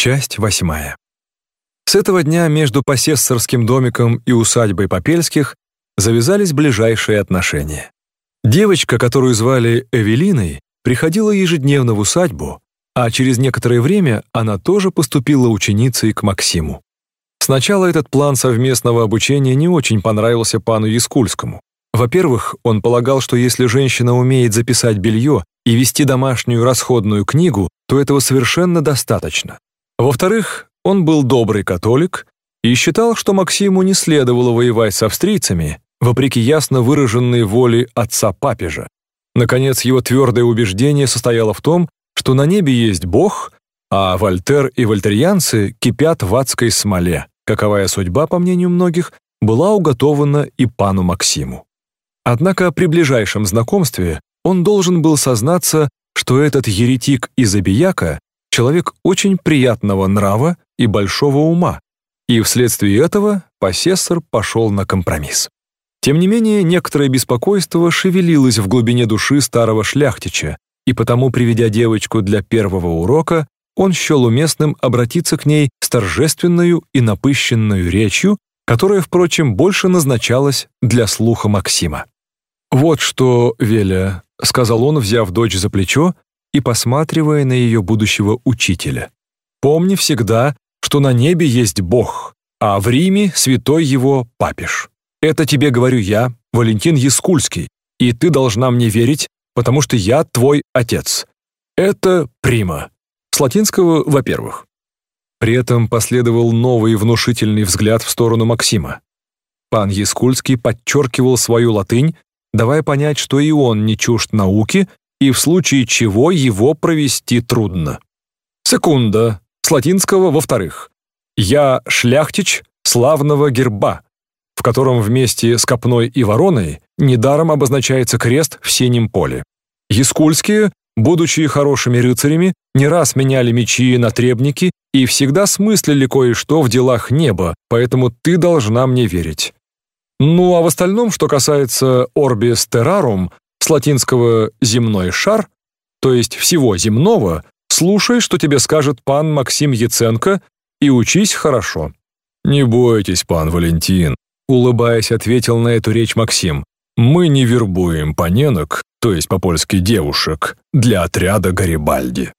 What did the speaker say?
Часть восьмая. С этого дня между посессорским домиком и усадьбой Попельских завязались ближайшие отношения. Девочка, которую звали Эвелиной, приходила ежедневно в усадьбу, а через некоторое время она тоже поступила ученицей к Максиму. Сначала этот план совместного обучения не очень понравился пану Яскульскому. Во-первых, он полагал, что если женщина умеет записать белье и вести домашнюю расходную книгу, то этого совершенно достаточно. Во-вторых, он был добрый католик и считал, что Максиму не следовало воевать с австрийцами, вопреки ясно выраженной воле отца папежа. Наконец, его твердое убеждение состояло в том, что на небе есть Бог, а Вольтер и вольтерьянцы кипят в адской смоле, каковая судьба, по мнению многих, была уготована и пану Максиму. Однако при ближайшем знакомстве он должен был сознаться, что этот еретик из Абияка человек очень приятного нрава и большого ума, и вследствие этого посессор пошел на компромисс. Тем не менее, некоторое беспокойство шевелилось в глубине души старого шляхтича, и потому, приведя девочку для первого урока, он счел уместным обратиться к ней с торжественную и напыщенную речью, которая, впрочем, больше назначалась для слуха Максима. «Вот что, Веля», — сказал он, взяв дочь за плечо и посматривая на ее будущего учителя. «Помни всегда, что на небе есть Бог, а в Риме святой его папиш. Это тебе говорю я, Валентин Яскульский, и ты должна мне верить, потому что я твой отец. Это прима». С латинского «во-первых». При этом последовал новый внушительный взгляд в сторону Максима. Пан Яскульский подчеркивал свою латынь, давая понять, что и он не чужд науки и в случае чего его провести трудно. Секунда. С латинского во-вторых. Я шляхтич славного герба, в котором вместе с копной и вороной недаром обозначается крест в синем поле. Яскульские, будучи хорошими рыцарями, не раз меняли мечи на требники и всегда смыслили кое-что в делах неба, поэтому ты должна мне верить. Ну а в остальном, что касается orbis terrarum, с латинского «земной шар», то есть всего земного, слушай, что тебе скажет пан Максим Яценко, и учись хорошо». «Не бойтесь, пан Валентин», — улыбаясь, ответил на эту речь Максим. «Мы не вербуем паненок, то есть по-польски девушек, для отряда Гарибальди».